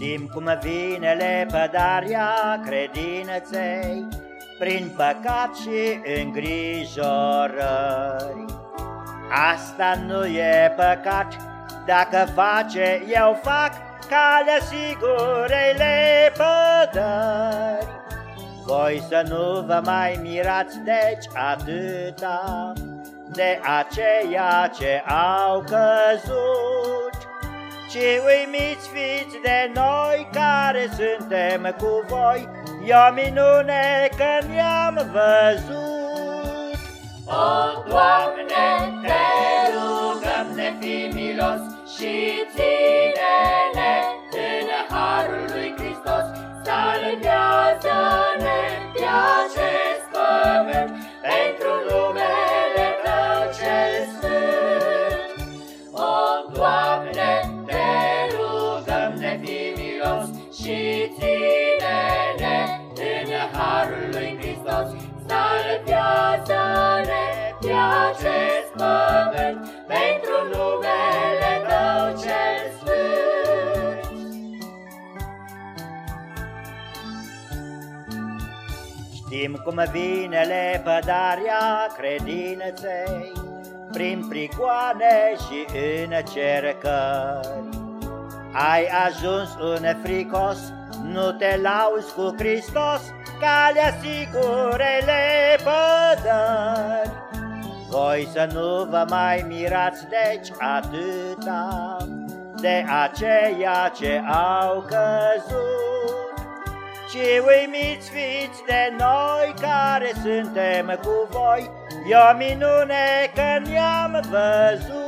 Știm cum vine lepădarea credinței, Prin păcat și îngrijorări. Asta nu e păcat, dacă face, eu fac calea sigurei lepădări. Voi să nu vă mai mirați, deci atâta, De aceia ce au căzut, Ci uimiți fiți de noi care suntem cu voi, E o minune că ne-am văzut. O, Doamne, te rugăm, ne fi milos și ține-ne în harul lui Hristos, salvează-ne pe acest fi milos și ține-ne în harul lui Hristos, salvează-ne pe acest pământ, pentru numele Tău cel sfânt. Știm cum vine lepădarea credinței, Prin prigoane și încercări. Ai ajuns un fricos, nu te lauzi cu Hristos, Calea sigurei lepădări. Voi să nu vă mai mirați, deci atâta, De aceia ce au căzut, Ci uimiți fiți de noi care suntem cu voi, E o minune că ne-am văzut.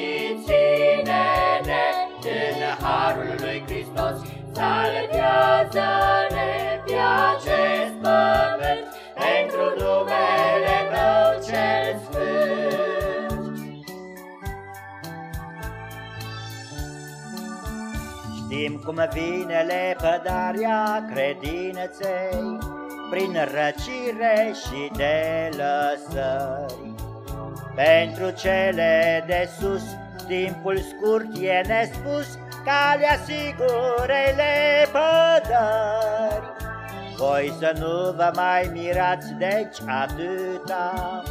Și ține-ne în harul lui Hristos, salvează-ne pe acest pământ, pentru numele Tău cel sfânt. Știm cum vine lepădarea credinței, Prin răcire și de lăsări. Pentru cele de sus, timpul scurt e nespus, Calea sigurei lepădări. Voi să nu vă mai mirați, deci atâta,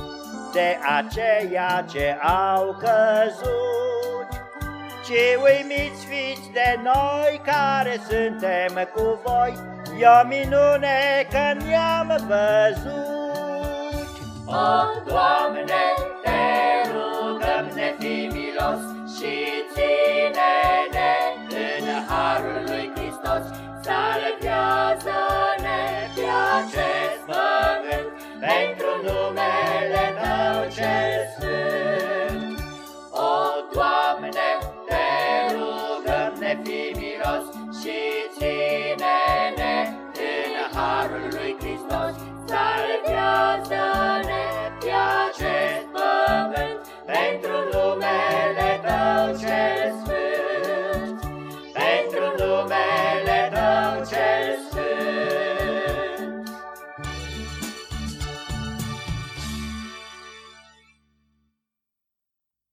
De aceia ce au căzut, Ci uimiți fiți de noi care suntem cu voi, E o minune că ne-am văzut. O, cel sfânt. O, Doamne, te rugăm, ne fi milos și ține-ne în harul lui